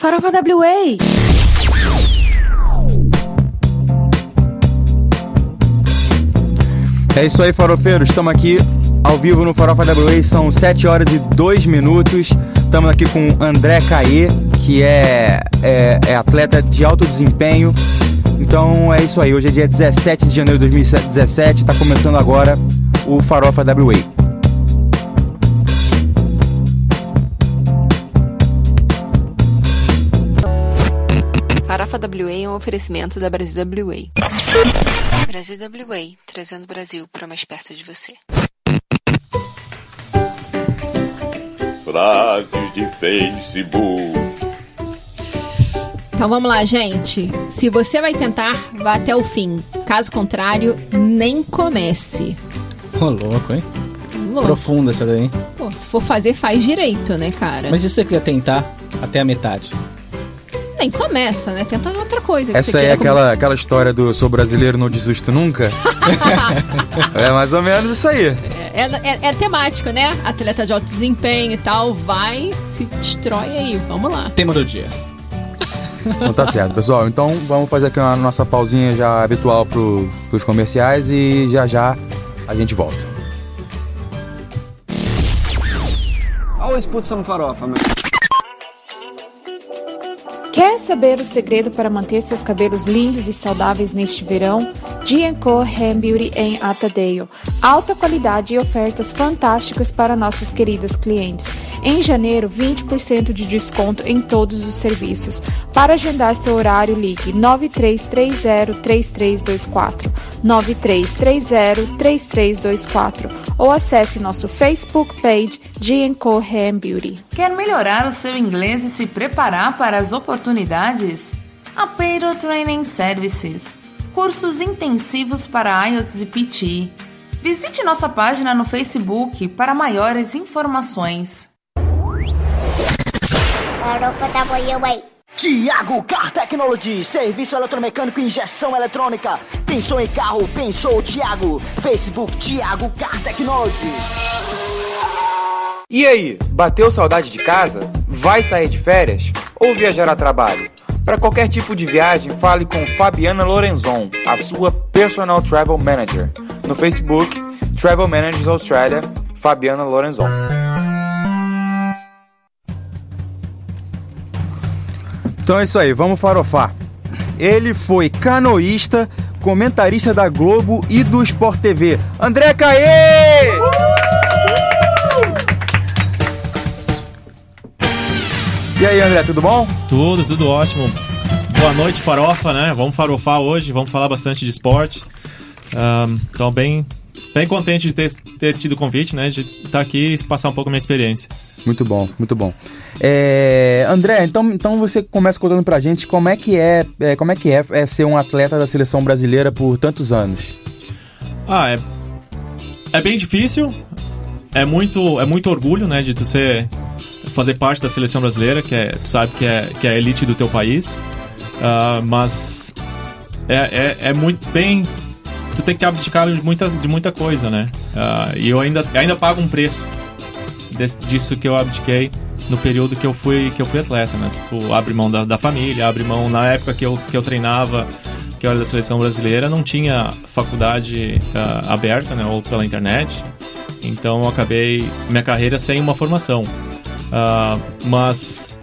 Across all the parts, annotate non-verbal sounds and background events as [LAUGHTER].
Farofa WA! É isso aí, farofeiros. Estamos aqui ao vivo no Farofa WA. São 7 horas e 2 minutos. Estamos aqui com André Caê, que é, é, é atleta de alto desempenho. Então é isso aí. Hoje é dia 17 de janeiro de 2017. Está começando agora o Farofa WA. Farofa WA é um oferecimento da Brasil WA. Brasil WA, trazendo o Brasil para mais perto de você. Frases de Facebook. Então vamos lá, gente. Se você vai tentar, vá até o fim. Caso contrário, nem comece. Ô, louco, hein? Louco. Profunda essa daí. Pô, se for fazer, faz direito, né, cara? Mas e se você quiser tentar até a metade? Nem começa, né? Tenta outra coisa. que Essa é aquela, aquela história do sou brasileiro, não desisto nunca. [LAUGHS] é mais ou menos isso aí. É, é, é temático, né? Atleta de alto desempenho e tal. Vai, se destrói aí. Vamos lá. Tema do dia. [LAUGHS] Então tá certo, pessoal. Então vamos fazer aqui a nossa pausinha já habitual pro, pros comerciais e já já a gente volta. Olha o expulsão farofa, meu. Quer saber o segredo para manter seus cabelos lindos e saudáveis neste verão? G&Co Hair Beauty em Atadale. Alta qualidade e ofertas fantásticas para nossas queridas clientes. Em janeiro, 20% de desconto em todos os serviços. Para agendar seu horário, ligue 9330-3324, 9330-3324 ou acesse nosso Facebook page G&Co Hair Beauty. Quer melhorar o seu inglês e se preparar para as oportunidades? A Payroll Training Services. Cursos intensivos para IELTS e PT. Visite nossa página no Facebook para maiores informações. Farofa. Tiago Car Technology, serviço eletromecânico e injeção eletrônica. Pensou em carro, pensou Tiago. Facebook Tiago Car Technology. E aí, bateu saudade de casa? Vai sair de férias? Ou viajar a trabalho? Para qualquer tipo de viagem, fale com Fabiana Lorenzon, a sua Personal Travel Manager. No Facebook, Travel Managers Australia, Fabiana Lorenzon. Então é isso aí, vamos farofar. Ele foi canoísta, comentarista da Globo e do Sport TV. André Caê! E aí, André, tudo bom? Tudo, tudo ótimo. Boa noite, farofa, né? Vamos farofar hoje, vamos falar bastante de esporte. Um, então, bem, bem contente de ter, ter tido o convite, né? De estar aqui e passar um pouco a minha experiência. Muito bom, muito bom. É, André, então, então você começa contando pra gente como é que é, é como é que é, é ser um atleta da seleção brasileira por tantos anos. Ah, é, é bem difícil. É muito, é muito orgulho, né, de tu ser fazer parte da seleção brasileira, que é, tu sabe que é, que é a elite do teu país. Uh, mas é, é, é, muito bem. Tu tem que abdicar de muita, de muita coisa, né? Uh, e eu ainda, ainda pago um preço desse, disso que eu abdiquei no período que eu fui, que eu fui atleta, né? Tu abre mão da, da família, abre mão na época que eu, que eu treinava, que eu era da seleção brasileira, não tinha faculdade uh, aberta, né? Ou pela internet. Então eu acabei minha carreira sem uma formação. Uh, mas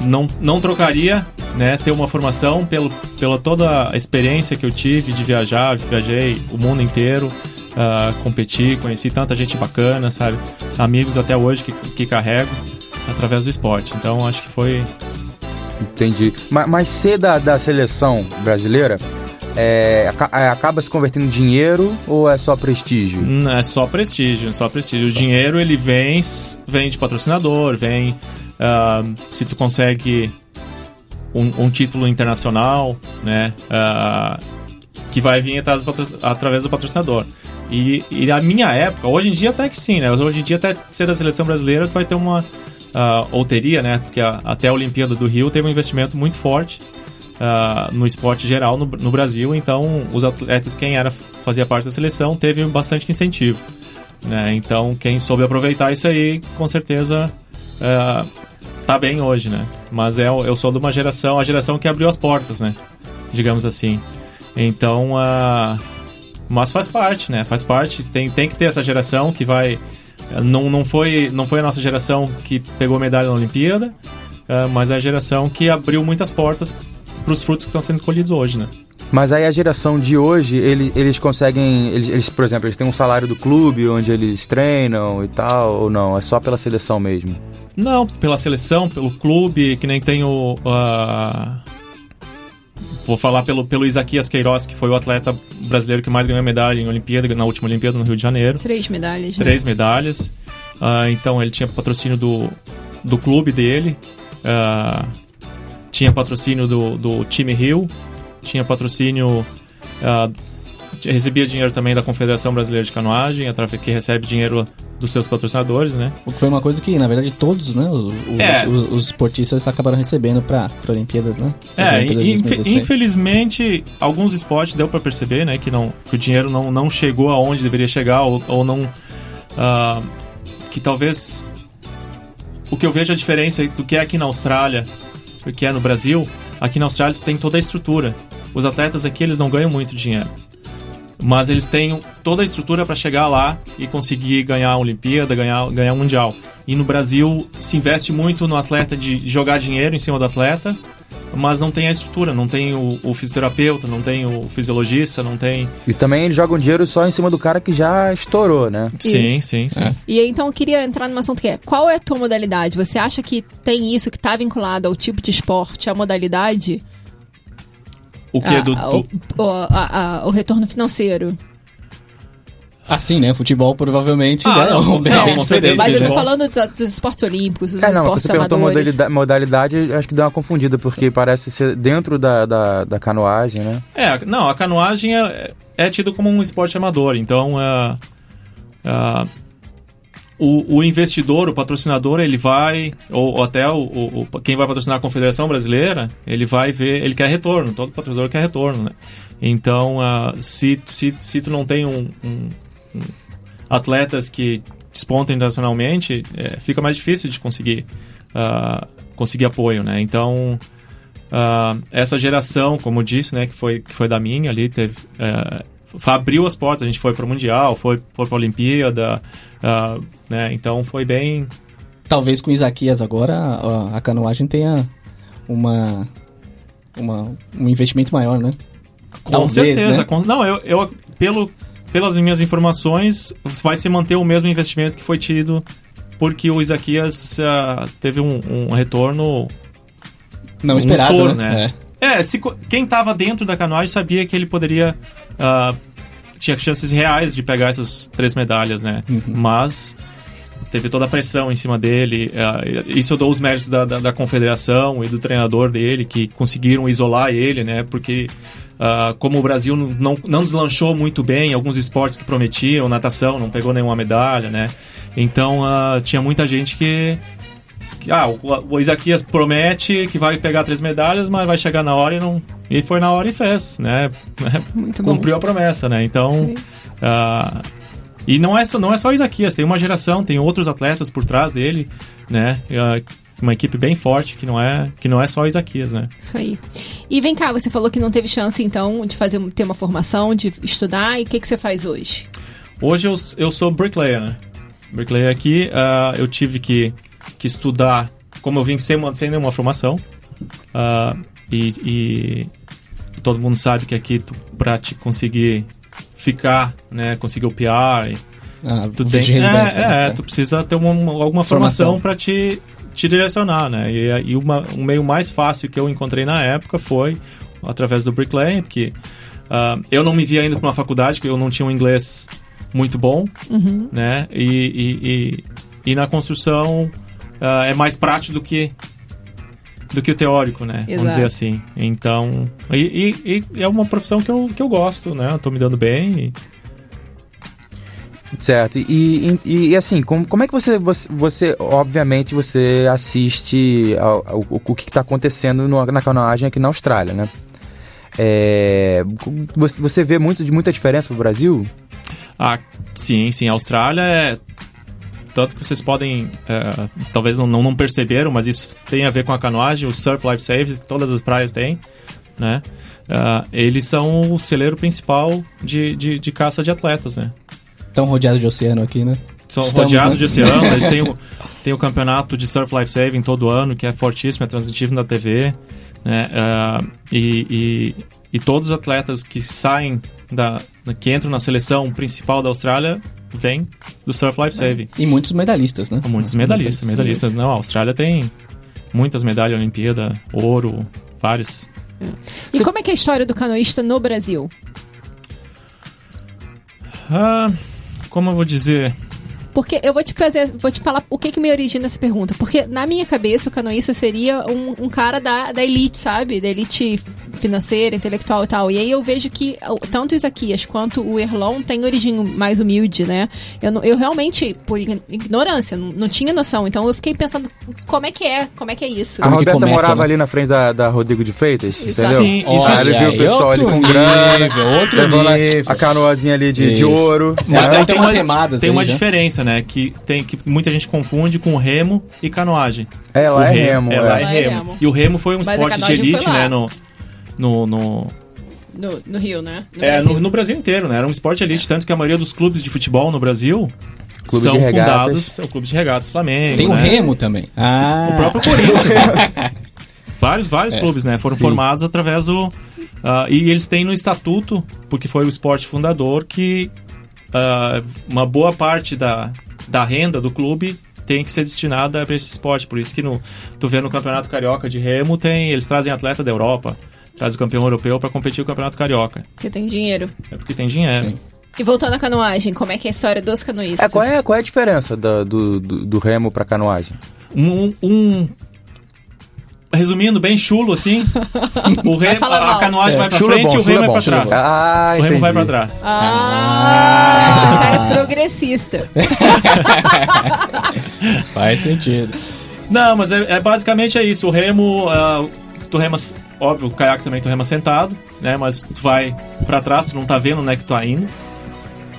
não, não trocaria né, ter uma formação pelo, pela toda a experiência que eu tive de viajar, viajei o mundo inteiro, uh, competi, conheci tanta gente bacana, sabe? Amigos até hoje que, que carrego através do esporte. Então acho que foi. Entendi. Mas, mas ser da, da seleção brasileira é, acaba se convertendo em dinheiro ou é só prestígio? É só prestígio, só prestígio. O dinheiro ele vem, vem de patrocinador, vem uh, se tu consegue um, um título internacional, né, uh, que vai vir através do patrocinador. E, e a minha época, hoje em dia até que sim, né? Hoje em dia até ser da seleção brasileira tu vai ter uma uh, ou teria, né? Porque a, até a Olimpíada do Rio teve um investimento muito forte uh, no esporte geral no, no, Brasil. Então, os atletas, quem era fazia parte da seleção, teve bastante incentivo. Né? Então, quem soube aproveitar isso aí, com certeza uh, tá bem hoje, né? Mas é, eu sou de uma geração, a geração que abriu as portas, né? Digamos assim. Então, a mas faz parte, né? Faz parte. Tem, tem que ter essa geração que vai. Não, não, foi, não foi a nossa geração que pegou medalha na Olimpíada, uh, mas é a geração que abriu muitas portas para os frutos que estão sendo escolhidos hoje, né? Mas aí a geração de hoje, ele, eles conseguem. Eles, eles, por exemplo, eles têm um salário do clube onde eles treinam e tal, ou não? É só pela seleção mesmo? Não, pela seleção, pelo clube, que nem tem o. Uh, vou falar pelo, pelo Isaquias Queiroz, que foi o atleta brasileiro que mais ganhou medalha em Olimpíada, na última Olimpíada no Rio de Janeiro. Três medalhas. Né? Três medalhas. Uh, então ele tinha patrocínio do, do clube dele, uh, tinha patrocínio do, do time Rio, tinha patrocínio. Uh, recebia dinheiro também da Confederação Brasileira de Canoagem, que recebe dinheiro dos seus patrocinadores, né? O que foi uma coisa que, na verdade, todos, né, os, é. os, os esportistas acabaram recebendo para Olimpíadas, né? é, Olimpíadas infelizmente, alguns esportes deu para perceber, né, que, não, que o dinheiro não, não chegou aonde deveria chegar ou, ou não... Uh, que talvez... O que eu vejo a diferença do que é aqui na Austrália e que é no Brasil, aqui na Austrália tem toda a estrutura. Os atletas aqui, eles não ganham muito dinheiro mas eles têm toda a estrutura para chegar lá e conseguir ganhar a Olimpíada, ganhar, ganhar o Mundial. E no Brasil se investe muito no atleta de jogar dinheiro em cima do atleta, mas não tem a estrutura, não tem o, o fisioterapeuta, não tem o fisiologista, não tem. E também eles jogam dinheiro só em cima do cara que já estourou, né? Sim, isso. sim, sim. É. E então eu queria entrar num assunto que é: qual é a tua modalidade? Você acha que tem isso que está vinculado ao tipo de esporte, à modalidade? O que é do. O, o, a, a, o retorno financeiro. Assim, né? Futebol provavelmente. Ah, não, [LAUGHS] não, não, com certeza. Mas eu tô falando dos, dos esportes olímpicos, dos Cara, não, esportes você perguntou modalidade, modalidade, acho que deu uma confundida, porque parece ser dentro da, da, da canoagem, né? É, não, a canoagem é, é tido como um esporte amador, então é, é, o, o, investidor, o patrocinador, ele vai, ou, ou até o, o, quem vai patrocinar a Confederação Brasileira, ele vai ver, ele quer retorno, todo patrocinador quer retorno, né? Então, uh, se, se, se tu não tem um, um, um atletas que despontam internacionalmente, é, fica mais difícil de conseguir, uh, conseguir apoio, né? Então, uh, essa geração, como eu disse, né, que foi, que foi da minha ali, teve... Abriu as portas, a gente foi para o Mundial, foi, foi para a Olimpíada, uh, né? Então foi bem. Talvez com Isaquias agora a, a canoagem tenha uma, uma, um investimento maior, né? Com Talvez, certeza. Né? Com, não, eu, eu pelo, pelas minhas informações, vai se manter o mesmo investimento que foi tido porque o Isaquias uh, teve um, um, retorno não um esperado, estouro, né? né? É. é, se, quem estava dentro da canoagem sabia que ele poderia uh, tinha chances reais de pegar essas três medalhas, né? Uhum. Mas teve toda a pressão em cima dele. Uh, isso eu dou os méritos da, da, da, confederação e do treinador dele, que conseguiram isolar ele, né? Porque uh, como o Brasil não, não deslanchou muito bem em alguns esportes que prometiam, natação não pegou nenhuma medalha, né? Então tinha muita gente que ah, o, o Isaquias promete que vai pegar três medalhas, mas vai chegar na hora e não. E foi na hora e fez, né? [LAUGHS] Muito Cumpriu bom. a promessa, né? Então. Uh, e não é, só, não é só o Isaquias, tem uma geração, tem outros atletas por trás dele, né? Uh, uma equipe bem forte que não é que não é só o Isaquias, né? Isso aí. E vem cá, você falou que não teve chance então de fazer ter uma formação, de estudar. E o que, que você faz hoje? Hoje eu, eu sou bricklayer, né? Bricklayer aqui, uh, eu tive que que estudar, como eu vim sem, sem nenhuma formação, uh, e, e, todo mundo sabe que aqui para te conseguir ficar, né, conseguir o PR, ah, tu tem, é, né? é, tu precisa ter uma, alguma formação, formação. para te, te direcionar, né? E, e uma, um meio mais fácil que eu encontrei na época foi através do bricklaying, porque uh, eu não me via ainda para uma faculdade, que eu não tinha um inglês muito bom, uhum. né? E, e, e, e, na construção uh, é mais prático do que do que o teórico, né? Exato. Vamos dizer assim. Então, e, e, e, é uma profissão que eu, que eu gosto, né? Eu tô me dando bem. E... Certo. E, e, e, assim, como, como é que você, você, você obviamente, você assiste ao, ao, ao o que está acontecendo no, na canoagem aqui na Austrália, né? É, você vê muito de muita diferença pro Brasil? Ah, sim, sim. A Austrália é tanto que vocês podem, é, talvez não, não, perceberam, mas isso tem a ver com a canoagem, o Surf Life Saves, que todas as praias têm, né? Uh, eles são o celeiro principal de, de, de caça de atletas, né? Estão rodeados de oceano aqui, né? São Estamos, rodeados né? de oceano, [LAUGHS] eles têm o, têm o campeonato de Surf Life Saving todo ano, que é fortíssimo, é transmitido na TV, né? Uh, e, e, e todos os atletas que saem, da, que entram na seleção principal da Austrália, vêm do Surf Life Saving. E muitos medalhistas, né? Muitos medalhistas, medalhistas. Não, a Austrália tem muitas medalhas Olimpíada, ouro, vários. E como é que é a história do canoísta no Brasil? Ah, como eu vou dizer? Porque eu vou te fazer, vou te falar o que que me origina essa pergunta. Porque na minha cabeça o canoísta seria um, um cara da, da elite, sabe? Da elite financeira, intelectual e tal. E aí eu vejo que tanto o Isaquias quanto o Erlon têm origem mais humilde, né? Eu, eu realmente, por ign- ignorância, não, não tinha noção. Então eu fiquei pensando como é que é, como é que é isso. A Roberta morava ali na frente da, da Rodrigo de Freitas, entendeu? Sim, Aí isso ele é- viu o pessoal ali outro com grana, nível, outro levando a- nível. a canoazinha ali de, de Isso. ouro. Mas aí tem tem umas uma, remadas tem aí uma já. diferença, né? Que, tem, que muita gente confunde com remo e canoagem. É, lá O é remo, É, é. lá Lá é é remo. remo. E o remo foi um Mas esporte de elite, né? No, no, no, No, no Rio, né? No é, Brasil. no, no Brasil inteiro, né? Era um esporte de elite, tanto que a maioria dos clubes de futebol no Brasil Clube são fundados... São clubes de regatas Flamengo, Tem o né? Remo também. Ah. O próprio Corinthians, né? [LAUGHS] Vários, vários É, clubes, né? Foram sim. formados através do... ah, e eles têm no estatuto, porque foi o esporte fundador, que ah, uma boa parte da, da renda do clube tem que ser destinada para esse esporte. Por isso que no, tu vê no Campeonato Carioca de Remo, tem, eles trazem atleta da Europa, trazem o campeão europeu para competir no Campeonato Carioca. Porque tem dinheiro. É porque tem dinheiro. Sim. E voltando à canoagem, como é que é a história dos canoístas? É, qual, é, qual é a diferença da- do, do, do remo pra canoagem? Um, um- Resumindo, bem chulo assim, o [LAUGHS] remo, a mal. canoagem É, vai pra é frente bom, e o remo é vai pra é trás. Ah, o remo vai pra trás. Ah, cara progressista. [LAUGHS] Faz sentido. Não, mas é, é basicamente é isso. O remo, ah, tu rema, óbvio, o caiaque também tu rema sentado, né? Mas tu vai pra trás, tu não tá vendo onde é que tu tá indo.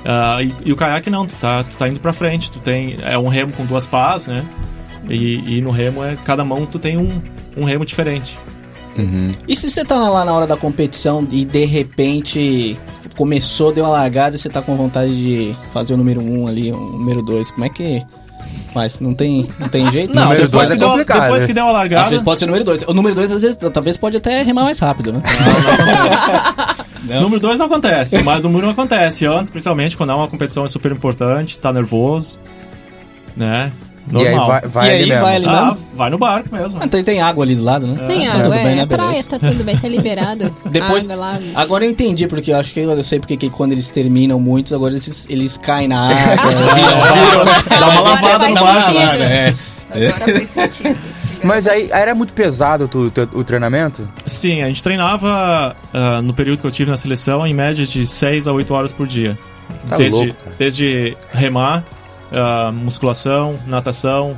Ah, e, e o caiaque não, tu tá, tu tá indo pra frente. Tu tem é um remo com duas pás, né? E, e no remo é cada mão tu tem um, um remo diferente. E se você tá lá na hora da competição e de repente começou, deu uma largada e você tá com vontade de fazer o número 1 um ali, o número 2, como é que faz? Não tem, não tem jeito? Não, Número depois, dois que é deu, depois né? que deu a Às largada. vezes pode ser o número 2. O número 2, às vezes, talvez pode até remar mais rápido, né? [LAUGHS] Número 2 não acontece, mas o número 1 acontece. Antes, principalmente, quando é uma competição é super importante, tá nervoso, né? E aí Normal. vai, vai E ali aí mesmo. vai ali Ah, mesmo? vai no barco mesmo. Ah, tem, tem água ali do lado, né? Tem Tá água, tudo é, bem, né? é praia, Beleza. tá tudo bem, tá liberado. [LAUGHS] Depois, Água, lago. agora eu entendi, porque eu acho que eu sei porque que quando eles terminam muitos, agora eles, eles caem na água, [LAUGHS] viram, dá uma Agora lavada no mar, lá, né? Agora faz sentido. Mas aí era muito pesado tu- tu- o treinamento? Sim, a gente treinava ah, no período que eu tive na seleção em média de 6 a 8 horas por dia. Tá desde, louco, desde remar, ah, musculação, natação,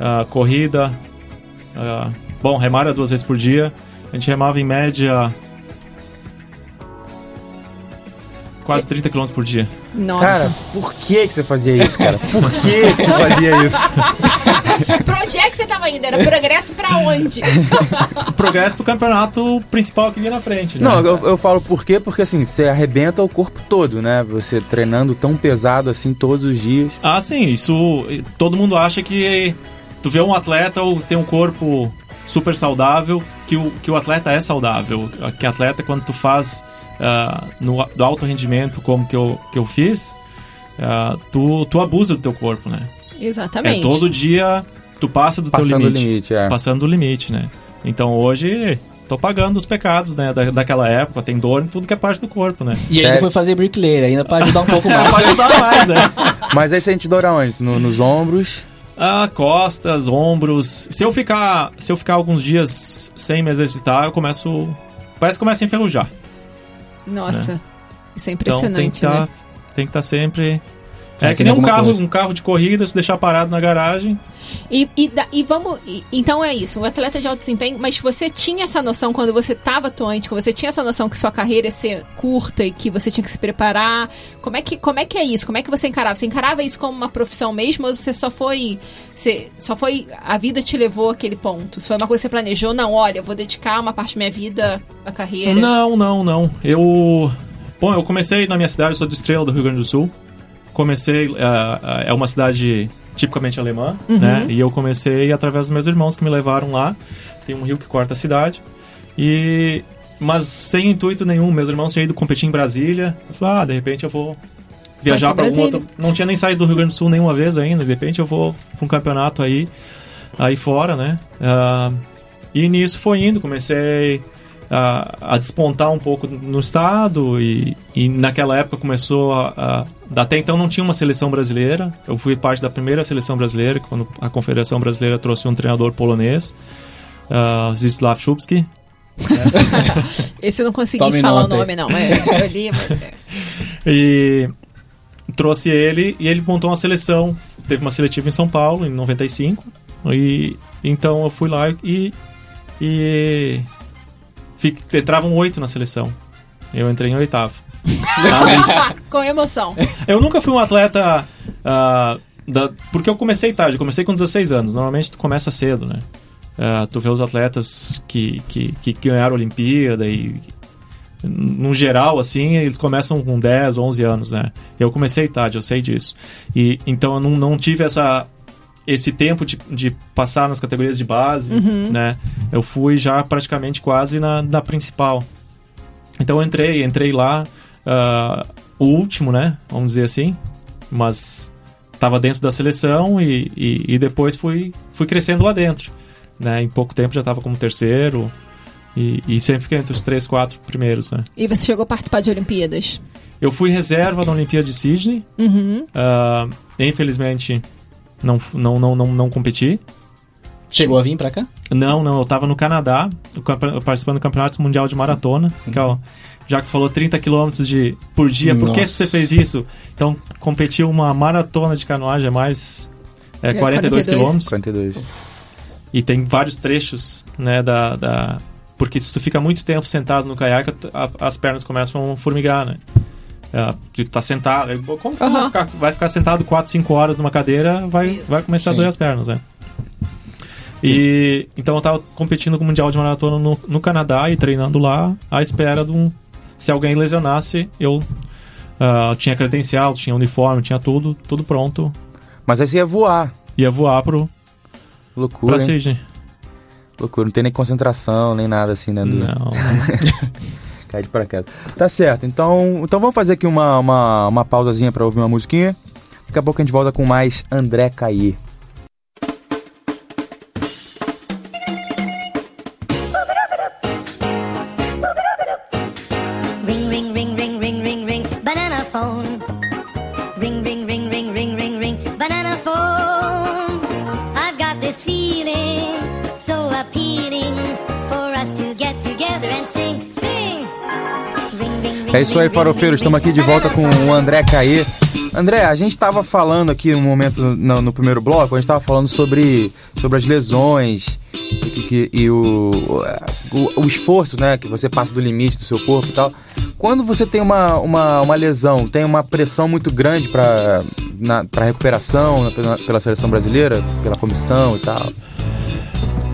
ah, corrida. ah, bom, remar duas vezes por dia. A gente remava em média quase 30 km por dia. Nossa. Cara, por que, que você fazia isso, cara? Por que, que você fazia isso? [LAUGHS] pra onde é que você tava indo? Era progresso pra onde? [LAUGHS] Progresso pro campeonato principal que vinha na frente. né? Não, eu, eu falo por quê? Porque assim, você arrebenta o corpo todo, né? Você treinando tão pesado assim todos os dias. Ah, sim, isso. Todo mundo acha que tu vê um atleta ou tem um corpo super saudável, que o, que o atleta é saudável. Que atleta, quando tu faz ah, no do alto rendimento, como que eu, que eu fiz, ah, tu, tu abusa do teu corpo, né? Exatamente. É todo dia tu passa do Passando teu limite. limite, é. Passando do limite, né? Então hoje tô pagando os pecados, né? Da, daquela época, tem dor em tudo que é parte do corpo, né? E ainda Sério? foi fazer bricklayer, ainda pra ajudar um pouco [LAUGHS] É, mais. pra ajudar mais, né? Mas aí sente dor aonde? No- nos ombros? Ah, costas, ombros. Se eu ficar, se eu ficar alguns dias sem me exercitar, eu começo, parece que começa a enferrujar. Nossa. Isso é Então tem que impressionante, estar, né? tem que estar sempre É que nem um carro, coisa. um carro de corrida, se deixar parado na garagem. E, e, e vamos. e- então é isso, o atleta de alto desempenho, mas você tinha essa noção quando você estava atuante, que você tinha essa noção que sua carreira ia ser curta e que você tinha que se preparar. Como é que, como é, que é isso? Como é que você encarava? Você encarava isso como uma profissão mesmo ou você só foi. Você, só foi. A vida te levou àquele ponto? Se foi uma coisa que você planejou, não, olha, eu vou dedicar uma parte da minha vida à carreira. Não, não, não. Eu. Bom, eu comecei na minha cidade, eu sou do Estrela do Rio Grande do Sul. Comecei. é uma cidade tipicamente alemã, Uhum. né? E eu comecei através dos meus irmãos que me levaram lá. Tem um rio que corta a cidade. E. Mas sem intuito nenhum, meus irmãos tinham ido competir em Brasília. Eu falei, ah, de repente eu vou viajar para algum outro. Não tinha nem saído do Rio Grande do Sul nenhuma vez ainda. De repente eu vou para um campeonato aí, aí fora, né? Ah, e nisso foi indo, comecei a, a despontar um pouco no estado e, e naquela época começou a, a- Até então não tinha uma seleção brasileira. Eu fui parte da primeira seleção brasileira, quando a Confederação Brasileira trouxe um treinador polonês, uh, Zdzislaw Szubski. [LAUGHS] Esse eu não consegui Tome falar nota o nome, não. É, eu li, mas. é. [LAUGHS] E trouxe ele e ele montou uma seleção. Teve uma seletiva em São Paulo em 95. E então eu fui lá e. e fic- entravam oito na seleção. Eu entrei em oitavo. [LAUGHS] Com emoção. Eu nunca fui um atleta. ah, da- porque eu comecei tarde, eu comecei com 16 anos. Normalmente tu começa cedo, né? Ah, tu vê os atletas que, que, que ganharam a Olimpíada e. No geral, assim, eles começam com 10, 11 anos, né? Eu comecei tarde, eu sei disso. E então eu não, não tive essa, esse tempo de, de passar nas categorias de base, Uhum. né? Eu fui já praticamente quase na, na principal. Então eu entrei, entrei lá, ah, o último, né? Vamos dizer assim, mas estava dentro da seleção e, e, e depois fui, fui crescendo lá dentro. Né? Em pouco tempo já estava como terceiro e, e sempre fiquei entre os três, quatro primeiros. Né? E você chegou a participar de Olimpíadas? Eu fui reserva na Olimpíada de Sydney. Uhum. Ah, infelizmente, não, não, não, não, não competi. Chegou a vir pra cá? Não, não, eu tava no Canadá, participando do Campeonato Mundial de Maratona, que é o, já que tu falou 30 km de, por dia, por que Nossa. você fez isso? Então, competiu uma maratona de canoagem, é mais é, É, 42 42. km. 42. E tem vários trechos, né, da, da... Porque se tu fica muito tempo sentado no caiaque, a- as pernas começam a formigar, né? Tu tá sentado... Como que tu vai, ficar, vai ficar sentado 4, 5 horas numa cadeira, vai, Isso. vai começar a Sim. doer as pernas, né? E então eu tava competindo com o Mundial de Maratona no, no Canadá e treinando lá à espera de um. Se alguém lesionasse, eu ah, tinha credencial, tinha uniforme, tinha tudo, tudo pronto. Mas aí você ia voar. Ia voar pro, Loucura. pra? Sydney. Loucura. Não tem nem concentração, nem nada assim, né? do- Não. [LAUGHS] Cai de paraquedas. Tá certo. Então, então vamos fazer aqui uma, uma, uma pausazinha pra ouvir uma musiquinha. Daqui a pouco a gente volta com mais André Caí. Ring, ring, ring, ring, ring, ring, ring, banana phone. Ring, ring, ring, ring, ring, ring, banana phone. I've got this feeling so appealing for us to get together and sing. É isso aí, farofeiros. Estamos aqui de volta com o André Caê. André, a gente estava falando aqui no momento, no, no primeiro bloco, a gente estava falando sobre, sobre as lesões e, e o, o, o esforço né, que você passa do limite do seu corpo e tal. Quando você tem uma, uma, uma lesão, tem uma pressão muito grande para recuperação pela, pela seleção brasileira, pela comissão e tal.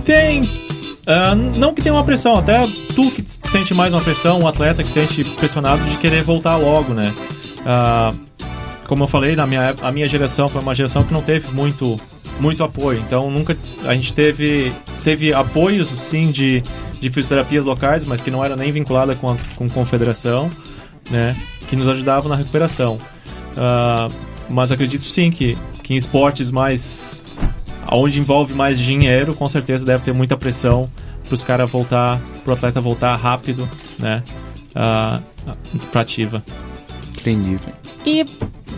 Tem. Ah, não que tenha uma pressão, até tu que sente mais uma pressão, um atleta que sente pressionado de querer voltar logo, né? Ah, como eu falei, na minha, a minha geração foi uma geração que não teve muito, muito apoio. Então nunca a gente teve, teve apoios sim de, de fisioterapias locais, mas que não era nem vinculada com a com confederação, né? Que nos ajudavam na recuperação. Ah, mas acredito sim que, que em esportes mais onde envolve mais dinheiro, com certeza deve ter muita pressão para os caras voltar, para o atleta voltar rápido, né? Uh, pra ativa. Entendi. E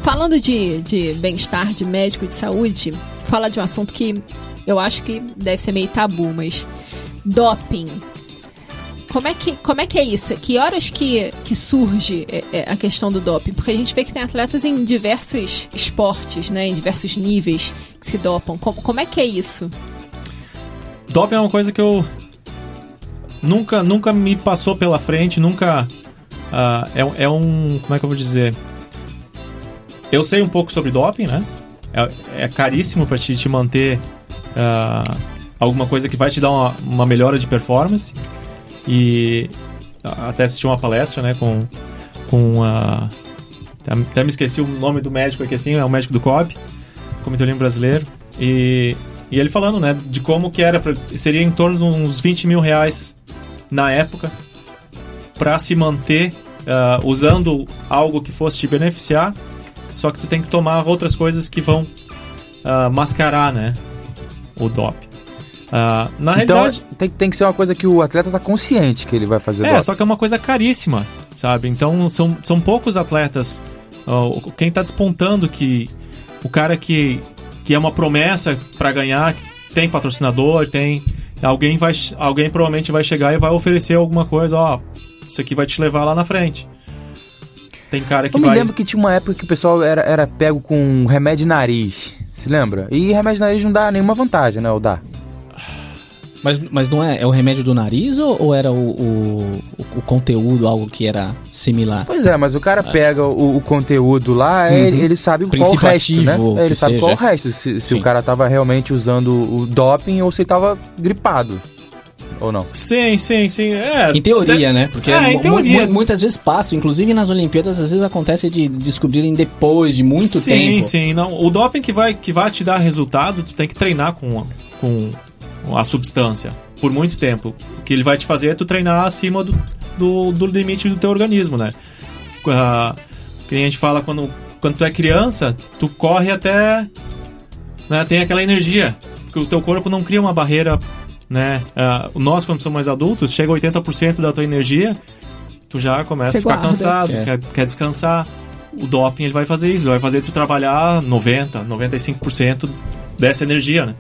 falando de, de bem-estar, de médico, de saúde, fala de um assunto que eu acho que deve ser meio tabu, mas doping. Como é que, como é, que é isso? Que horas que, que surge é, é, a questão do doping? Porque a gente vê que tem atletas em diversos esportes, né? Em diversos níveis que se dopam. Como, como é que é isso? Doping é uma coisa que eu nunca, nunca me passou pela frente, nunca. ah, é, é um. Como é que eu vou dizer? Eu sei um pouco sobre doping, né? É, é caríssimo para te, te manter ah, alguma coisa que vai te dar uma, uma melhora de performance. E até assisti uma palestra, né, com, com a. Até, me esqueci o nome do médico aqui, assim, é o médico do COB, Comitê Olímpico Brasileiro. E, e ele falando, né, de como que era, pra- seria em torno de uns 20 mil reais na época para se manter ah, usando algo que fosse te beneficiar, só que tu tem que tomar outras coisas que vão ah, mascarar, né, o doping. Ah, na então realidade, tem, tem que ser uma coisa que o atleta tá consciente que ele vai fazer é, doping. só que é uma coisa caríssima, sabe? Então são, são poucos atletas. ó, quem tá despontando que o cara que, que é uma promessa para ganhar, que tem patrocinador, tem. Alguém vai. Alguém provavelmente vai chegar e vai oferecer alguma coisa, ó. Isso aqui vai te levar lá na frente. Tem cara que Eu me vai. lembro que tinha uma época que o pessoal era, era pego com remédio de nariz. Se lembra? E remédio de nariz não dá nenhuma vantagem, né? Ou dá? Mas, mas não é, é o remédio do nariz ou, ou era o, o, o- conteúdo, algo que era similar? Pois é, mas o cara pega o, o conteúdo lá, Uhum. ele, ele sabe qual o resto, né? Ele sabe seja. qual o resto. Se, se Sim. o cara tava realmente usando o doping ou se tava gripado. Ou não? Sim, sim, sim. É, Em teoria, né? Porque É, teoria. mu- muitas vezes passa, inclusive nas Olimpíadas, às vezes acontece de descobrirem depois de muito sim, tempo. Sim, não. O doping que vai, que vai te dar resultado, tu tem que treinar com, com a substância por muito tempo. O que ele vai te fazer é tu treinar acima do, do, do limite do teu organismo, né? Ah, que a gente fala quando, quando tu é criança, tu corre até. Né, tem aquela energia. Porque o teu corpo não cria uma barreira. Né? Ah, nós, quando somos mais adultos, chega a 80% da tua energia, tu já começa Você a ficar guarda. cansado, É. quer, quer descansar. O doping ele vai fazer isso, ele vai fazer tu trabalhar 90, 95% dessa energia, né?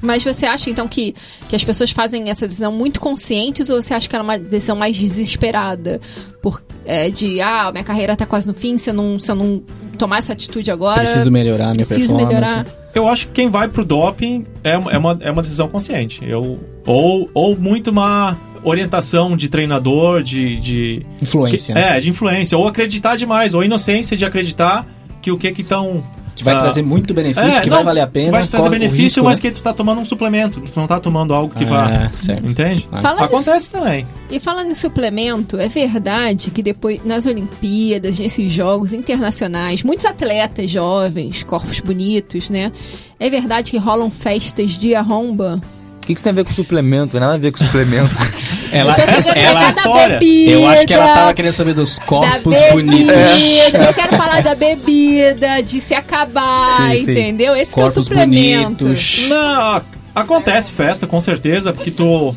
Mas você acha, então, que, que as pessoas fazem essa decisão muito conscientes ou você acha que era uma decisão mais desesperada? Por, é, de, ah, minha carreira tá quase no fim, se eu não, se eu não tomar essa atitude agora... Preciso melhorar a minha preciso performance. melhorar. Eu acho que quem vai pro doping é, uma- é, uma, é uma decisão consciente. Eu, ou, ou muito uma orientação de treinador, de. de Influência, que- né? É, de influência. Ou acreditar demais, ou inocência de acreditar que o que que estão. Que vai trazer muito benefício, que vai valer a pena, Vai te trazer benefício, risco, mas né? que tu tá tomando um suplemento. Tu não tá tomando algo que Ah, vá. certo. Entende? Fala Acontece também. E falando em suplemento, é verdade que depois nas Olimpíadas, nesses jogos internacionais, muitos atletas jovens, corpos bonitos, né? É verdade que rolam festas de arromba? O que, que isso tem a ver com suplemento? Não tem nada a ver com suplemento. [LAUGHS] Ela, Eu tô chegando ela- nessa história. bebida, eu acho que ela tava querendo saber dos corpos bebida. bonitos. Eu quero falar da bebida, de se acabar, Sim, sim. entendeu? Esse que é o Corpos suplemento. bonitos. Não, acontece festa, com certeza, porque tu.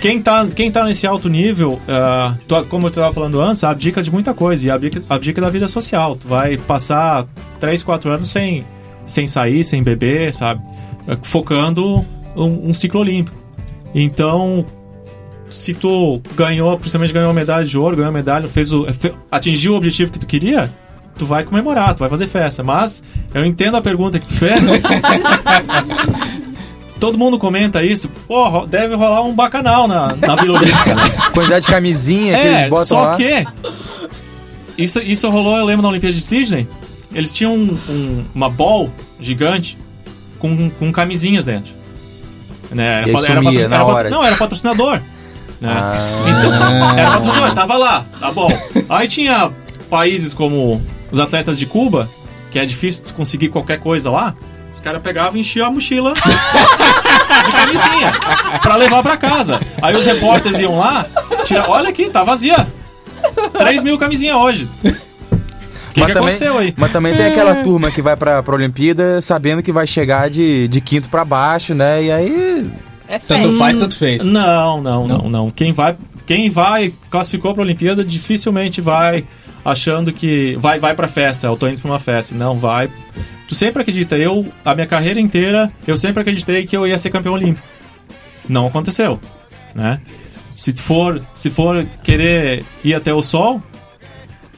Quem tá, quem tá nesse alto nível, ah, tu- como eu tava falando antes, abdica de muita coisa e abdica, abdica da vida social. Tu vai passar 3, 4 anos sem, sem sair, sem beber, sabe? Ah, Focando um, um ciclo olímpico. Então, se tu ganhou, principalmente ganhou uma medalha de ouro, ganhou medalha, fez o, atingiu o objetivo que tu queria, tu vai comemorar, tu vai fazer festa. Mas eu entendo a pergunta que tu fez. [LAUGHS] Todo mundo comenta isso. Pô, deve rolar um bacanal na, na Vila Olímpica, né? [LAUGHS] Quantidade de camisinha que É, eles botam só lá. que... Isso, isso rolou, eu lembro, na Olimpíada de Sydney. Eles tinham um- um- uma ball gigante com, com camisinhas dentro. Né? E pa- sumia pat- hora. Não, era patrocinador. Né? Ah. Então, era patrocinador, tava lá, tá bom. Aí tinha países como os atletas de Cuba, que é difícil conseguir qualquer coisa lá. Os caras pegavam e enchiam a mochila de camisinha pra levar pra casa. Aí os repórteres iam lá, tira, olha aqui, tá vazia. 3 mil camisinha hoje. O que, mas, que também, aconteceu aí? mas também tem aquela turma que vai pra, pra Olimpíada sabendo que vai chegar de, de quinto pra baixo, né? E aí. É. Tanto faz, tanto fez. Não, não, não, não. Quem vai, quem vai classificou pra Olimpíada dificilmente vai achando que vai vai para festa, eu tô indo pra uma festa. Não vai. Tu sempre acredita, eu a minha carreira inteira, eu sempre acreditei que eu ia ser campeão olímpico. Não aconteceu, né? Se for, se for querer ir até o sol,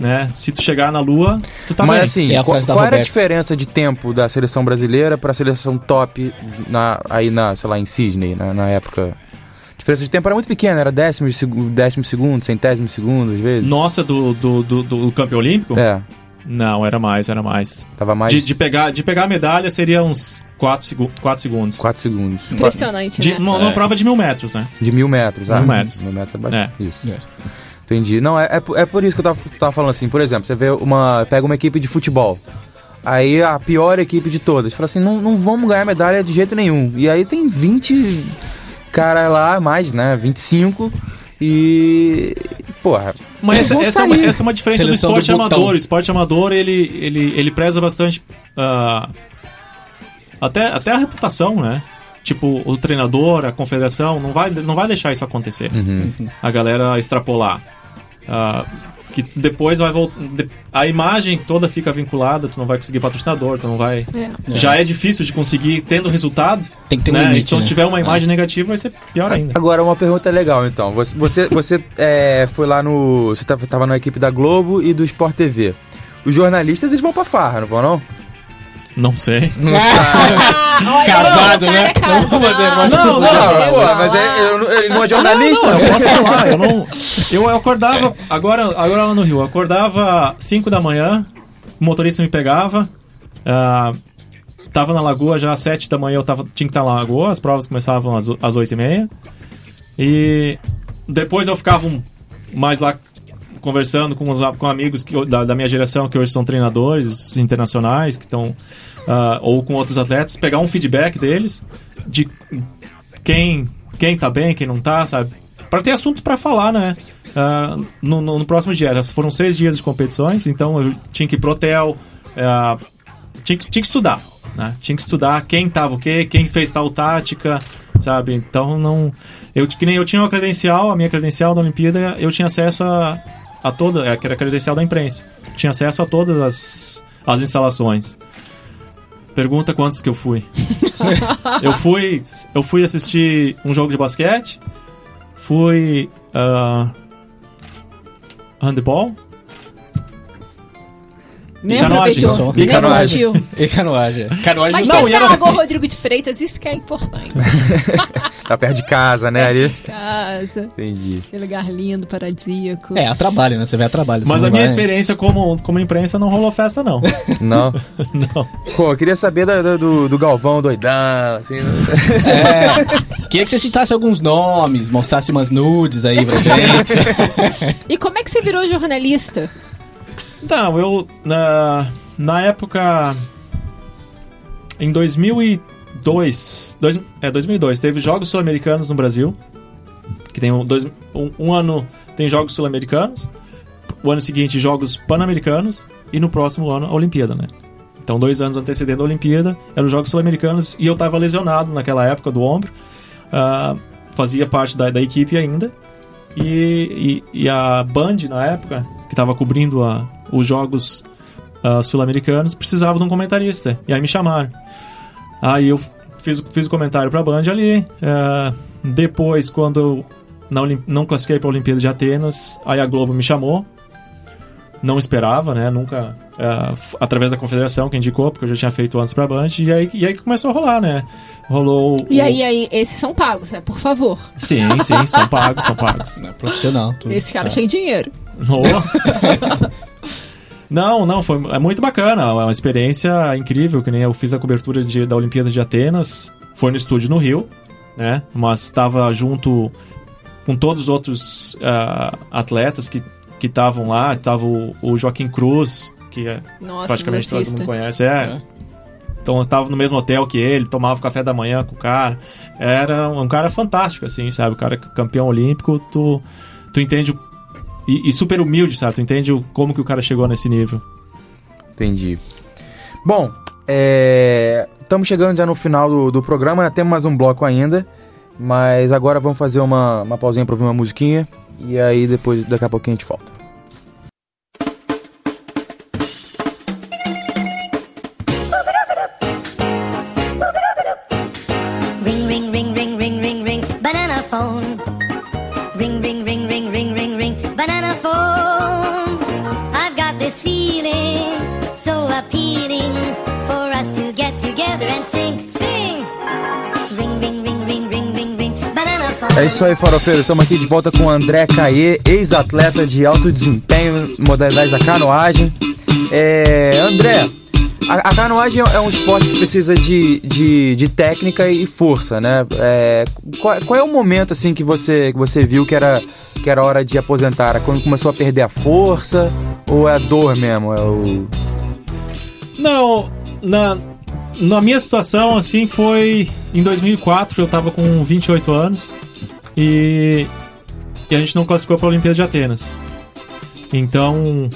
né? Se tu chegar na lua, tu tá Mas bem. assim, É a qual, qual era a diferença de tempo da seleção brasileira pra seleção top na, aí na, sei lá, em Sydney, na, na época? A diferença de tempo era muito pequena, era décimo, de décimo segundo, centésimo segundo, às vezes. Nossa, do, do, do, do campeão olímpico? É, Não, era mais, era mais. tava mais De, de pegar, de pegar a medalha seria uns 4 segu quatro segundos. 4 segundos. Impressionante, De, né? numa, numa prova de mil metros, né? De mil metros, ah, Mil metros. Mil metros é bastante. É. Isso. Entendi. Não, é, é, por- é por isso que eu tava, tava falando assim. Por exemplo, você vê uma. Pega uma equipe de futebol. Aí a pior equipe de todas. Fala assim, não, não vamos ganhar medalha de jeito nenhum. E aí tem 20 cara lá, mais, né? 25. E. Porra. Mas essa, essa, é uma, essa é uma diferença Seleção do esporte do amador. O esporte amador, ele, ele, ele preza bastante ah, até, até a reputação, né? Tipo, o treinador, a confederação, não vai, não vai deixar isso acontecer. Uhum. A galera extrapolar. Ah, que depois vai voltar. A imagem toda fica vinculada, tu não vai conseguir patrocinador, tu não vai. É. Já é difícil de conseguir tendo resultado. Tem que ter um né? limite, se né? tiver uma imagem negativa, vai ser pior ainda. Agora, uma pergunta legal, então. Você, você, você é, foi lá no. Você tava, tava na equipe da Globo e do Sport TV. Os jornalistas, eles vão pra farra, não vão, não? Não sei. [LAUGHS] Casado, né? Cara, Não, não, Não, não, não, pô, não, mas não. é, eu não- ele não é jornalista? Não, não, eu posso falar. Eu, não, eu acordava, agora, agora lá no Rio, eu acordava 5 da manhã, o motorista me pegava, ah, tava na lagoa já às 7 da manhã, eu tava, tinha que estar na lagoa, as provas começavam às, às 8 e meia. E depois eu ficava um- mais lá conversando com, os, com amigos que, da, da minha geração, que hoje são treinadores internacionais, que estão. ah, ou com outros atletas, pegar um feedback deles de quem, quem tá bem, quem não tá, sabe? Pra ter assunto pra falar, né? Ah, no, no- no próximo dia. Foram seis dias de competições, então eu tinha que ir pro hotel, ah, tinha, que, tinha que estudar, né? Tinha que estudar quem tava o quê, quem fez tal tática, sabe? Então não. Eu, que nem eu tinha uma credencial, a minha credencial da Olimpíada, eu tinha acesso a, a toda, é, que era credencial da imprensa. Tinha acesso a todas as, as instalações. Pergunta quantos que eu fui. [LAUGHS] eu fui eu fui assistir um jogo de basquete, fui ah, handball, Nem canoagem. aproveitou. E Nem canoagem. curtiu. E canoagem. Canoagem Mas não, teve e era- a Lagoa Rodrigo de Freitas, isso que é importante. [LAUGHS] Tá perto de casa, né? Ali. Casa, Entendi. aquele lugar lindo, paradisíaco. É, a trabalho, né? Você vai a trabalho. Mas a não minha vai- experiência como, como imprensa não rolou festa, não. [LAUGHS] Não. [LAUGHS] não. Pô, eu queria saber da- da- do, do Galvão doidão, assim. É. Queria que você citasse alguns nomes, mostrasse umas nudes aí pra gente. E como é que você virou jornalista? Então, eu. Na, na época. Em 2002. Dois, é, 2002. Teve Jogos Sul-Americanos no Brasil. Que tem um, dois, um, um ano tem Jogos Sul-Americanos. O ano seguinte, Jogos Pan-Americanos. E no próximo ano, a Olimpíada, né? Então, dois anos antecedendo a Olimpíada, eram os Jogos Sul-Americanos. E eu tava lesionado naquela época do ombro. Ah, fazia parte da, da equipe ainda. E, e, e a Band, na época, que estava cobrindo a, os jogos ah, sul-americanos, precisava de um comentarista. E aí me chamaram. Aí eu fiz, fiz o comentário para a Band ali. ah, depois, quando eu não, não classifiquei para a Olimpíada de Atenas, aí a Globo me chamou. Não esperava, né? Nunca. f- através da confederação que indicou, porque eu já tinha feito antes pra Band. E aí, e aí que começou a rolar, né? Rolou. E o- aí, aí, esses são pagos, né? Por favor. Sim, sim, são pagos, são pagos. É profissional. Tudo. Esses caras É. têm dinheiro. [LAUGHS] Oh. não, não, foi é muito bacana, é uma experiência incrível, que nem eu fiz a cobertura de- da Olimpíada de Atenas, foi no estúdio no Rio, né? Mas estava junto com todos os outros ah, atletas que que estavam lá, tava o, o Joaquim Cruz, que é Nossa, praticamente todo mundo conhece, é. Então eu tava no mesmo hotel que ele, tomava café da manhã com o cara. Era um cara fantástico, assim, sabe? O cara campeão olímpico, tu, tu entende. o- E, e super humilde, sabe? Tu entende o- como que o cara chegou nesse nível. Entendi. Bom, estamos chegando já no final do, do programa, né? temos mais um bloco ainda, mas agora vamos fazer uma, uma pausinha para ouvir uma musiquinha e aí depois, daqui a pouquinho a gente volta. É isso aí, farofeiro. Estamos aqui de volta com o André Caê, ex-atleta de alto desempenho, modalidade da canoagem. É, André, a, a canoagem é um esporte que precisa de, de, de técnica e força, né? É, qual, qual é o momento assim que você, que você viu que era, que era hora de aposentar? Era Quando começou a perder a força ou é a dor mesmo? É o... Não, na, na minha situação, assim, foi em 2004, eu tava com 28 anos e, e a gente não classificou para a Olimpíada de Atenas. Então,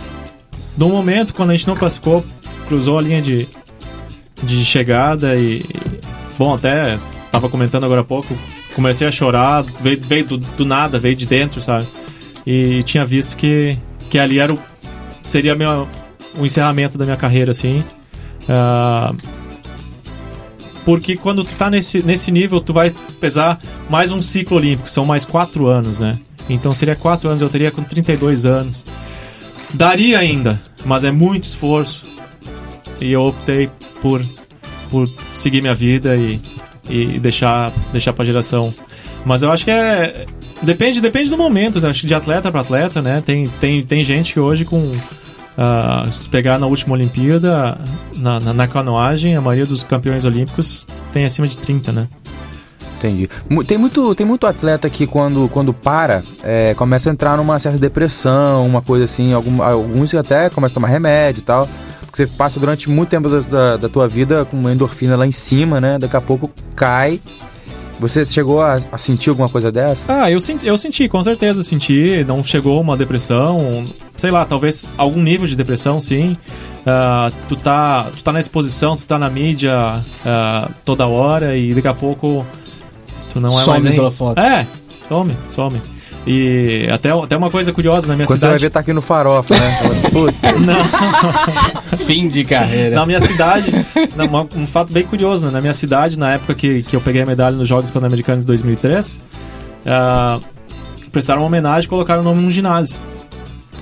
no momento, quando a gente não classificou, cruzou a linha de, de chegada e, bom, até tava comentando agora há pouco, comecei a chorar, veio, veio do, do nada, veio de dentro, sabe? E tinha visto que, que ali era o, seria meu, o encerramento da minha carreira, assim. Ah, porque quando tu tá nesse, nesse nível, tu vai pesar mais um ciclo olímpico, são mais quatro anos, né? Então seria quatro anos, eu teria com 32 anos. Daria ainda, mas é muito esforço. E eu optei por, por seguir minha vida e, e deixar, deixar pra geração. Mas eu acho que é. Depende, depende do momento, né? acho que de atleta para atleta, né? Tem, tem, tem gente que hoje com. Uh, se pegar na última Olimpíada, na, na, na, canoagem, a maioria dos campeões olímpicos tem acima de 30, né? Entendi. Tem muito, tem muito atleta que quando, quando para, é, começa a entrar numa certa depressão, uma coisa assim, algum, alguns até começam a tomar remédio e tal. Porque você passa durante muito tempo da, da, da tua vida com uma endorfina lá em cima, né? Daqui a pouco cai você chegou a, a, sentir alguma coisa dessa? Ah, eu senti, eu senti, com certeza senti. Não chegou uma depressão, sei lá, talvez algum nível de depressão, sim. Uh, tu, tá, tu tá na exposição, tu tá na mídia uh, toda hora e daqui a pouco tu não é some mais. Some fotos. É, some, some. E até, até uma coisa curiosa na minha Quando cidade. você vai ver, tá aqui no farofa, né? [LAUGHS] não. [LAUGHS] Fim de carreira. Na minha cidade, não, um fato bem curioso, né? Na minha cidade, na época que, que eu peguei a medalha nos Jogos Pan-Americanos de 2003, uh, prestaram uma homenagem e colocaram o nome num ginásio.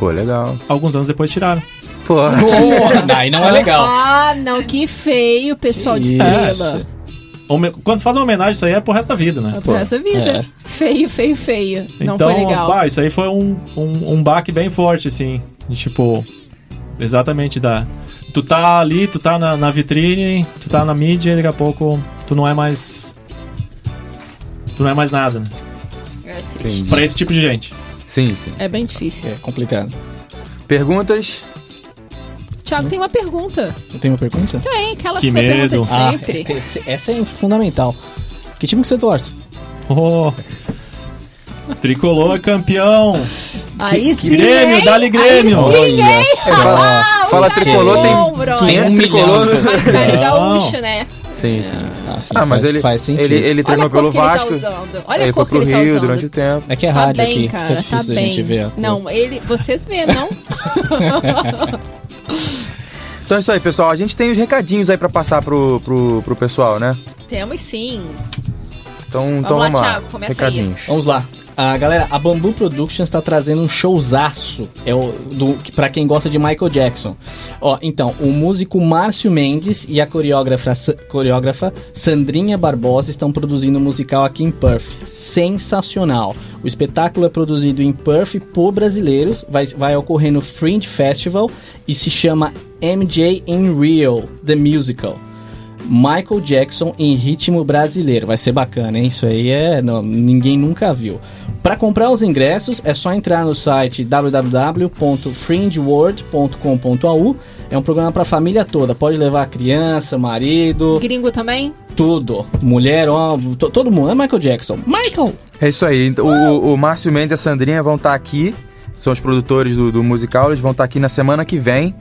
Pô, legal. Alguns anos depois tiraram. Pô, daí [LAUGHS] não é legal. Ah, não, que feio, pessoal de estrela. Quando faz uma homenagem, isso aí é pro resto da vida, né? É pro resto da vida. É. Feio, feio, feio. Não então, foi legal. Bah, isso aí foi um, um, um baque bem forte, assim. Tipo, exatamente da. Tu tá ali, tu tá na, na vitrine, tu tá na mídia e daqui a pouco tu não é mais. Tu não é mais nada, né? É triste. Pra esse tipo de gente. Sim, sim. É bem difícil. É complicado. Perguntas? Tiago tem uma pergunta. Eu tenho uma pergunta? Tem, aquela que sua medo. pergunta de Ah, sempre. essa é fundamental. Que time que você torce? Oh. Tricolor campeão. Aí sim. Grêmio, hein? dá-lhe Grêmio. Aí sim? Olha só. Ah, Fala o tricolor, tem bom, bro. 500 Um tricolor. Mas cara é gaúcho, né? Sim, sim. Ah, sim, Ah, mas faz, ele, faz sentido. ele, ele treinou pelo que ele tá Vasco. usando. Olha ele a cor foi pro ele tá Rio durante o tempo. É que é Tá rádio bem, aqui, cara, fica tá difícil a gente ver. Não, ele, vocês vê, não? [LAUGHS] Então é isso aí, pessoal. A gente tem os recadinhos aí pra passar pro, pro, pro pessoal, né? Temos sim. Então então lá, vamos lá. Thiago, começa aí. recadinhos. Vamos lá. A galera, a Bamboo Productions está trazendo um showzaço é o, do, para quem gosta de Michael Jackson. Ó, então, o músico Márcio Mendes e a coreógrafa, coreógrafa Sandrinha Barbosa estão produzindo um musical aqui em Perth. Sensacional. O espetáculo é produzido em Perth por brasileiros, vai, vai ocorrer no Fringe Festival e se chama MJ in Rio, The Musical. Michael Jackson em ritmo brasileiro. Vai ser bacana, hein? Isso aí é. não, ninguém nunca viu. Para comprar os ingressos é só entrar no site www.fringeworld.com.au. É um programa para família toda. Pode levar criança, marido, Gringo também? tudo. Mulher, homem, to- todo mundo. É Michael Jackson. Michael! É isso aí. Então, O, o Márcio Mendes e a Sandrinha vão estar aqui. São os produtores do, do musical. Eles vão estar aqui na semana que vem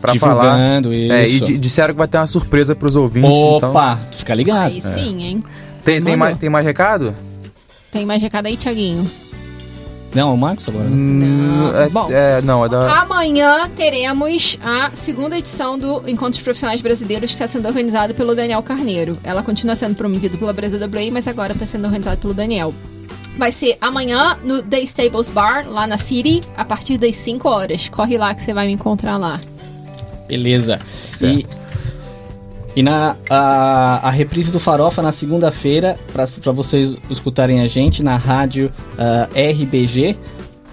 pra falar. Divulgando É, e isso. di- disseram que vai ter uma surpresa pros ouvintes. Então, Opa, fica ligado. Aí sim, hein? tem, tem, mais, tem mais recado? Tem mais recado aí, Tiaguinho. Não, o Marcos agora. né? Hum, é, Bom. é, não, é da. Amanhã teremos a segunda edição do Encontros Profissionais Brasileiros, que está sendo organizado pelo Daniel Carneiro. Ela continua sendo promovida pela Brasil WA, mas agora está sendo organizado pelo Daniel. Vai ser amanhã no The Stables Bar, lá na City, a partir das 5 horas. Corre lá que você vai me encontrar lá. Beleza. Certo. E, E na a, a reprise do Farofa na segunda-feira, para vocês escutarem a gente na rádio ah, RBG.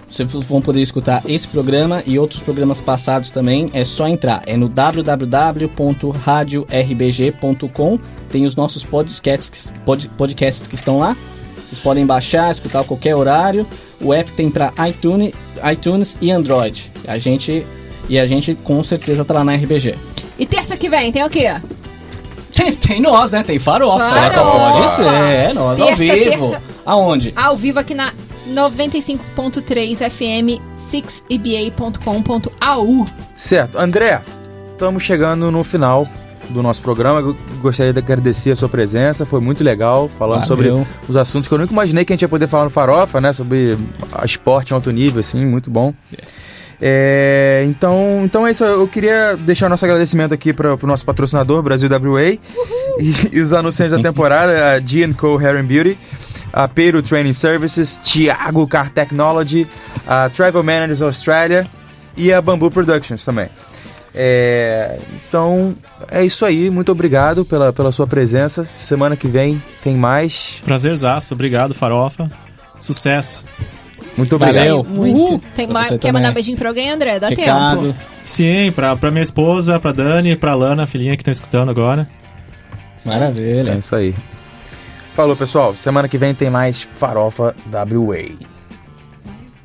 Vocês vão poder escutar esse programa e outros programas passados também. É só entrar. É no www.radiorbg.com. Tem os nossos podcasts, pod, podcasts que estão lá. Vocês podem baixar, escutar a qualquer horário. O app tem para iTunes, iTunes e Android. A gente e a gente com certeza tá lá na RBG. E terça que vem tem o quê? Tem, tem nós, né? Tem farofa. Farofa. Só pode ser. É, nós ao Terça, vivo. terça. Aonde? Ao vivo aqui na 95.3 FM 6eba.com.au. Certo. André, estamos chegando no final do nosso programa. Eu gostaria de agradecer a sua presença. Foi muito legal falando Valeu. sobre os assuntos que eu nunca imaginei que a gente ia poder falar no Farofa, né? Sobre esporte em alto nível, assim, muito bom. É, então, então é isso. Eu queria deixar nosso agradecimento aqui para o nosso patrocinador, Brasil WA, e, e os anunciantes da temporada, a G&Co Hair and Beauty, a Peru Training Services, Thiago Car Technology, a Travel Managers Australia e a Bamboo Productions também. É, então, é isso aí. Muito obrigado pela, pela sua presença. Semana que vem tem mais. Prazerzaço, obrigado, Farofa. Sucesso. Muito obrigado. Muito. Tem Pra mais, você quer também. mandar beijinho pra alguém, André? Dá tempo. Sim, pra, pra minha esposa, pra Dani, pra Lana, a filhinha que estão escutando agora. Maravilha. É isso aí. Falou, pessoal. Semana que vem tem mais Farofa WA.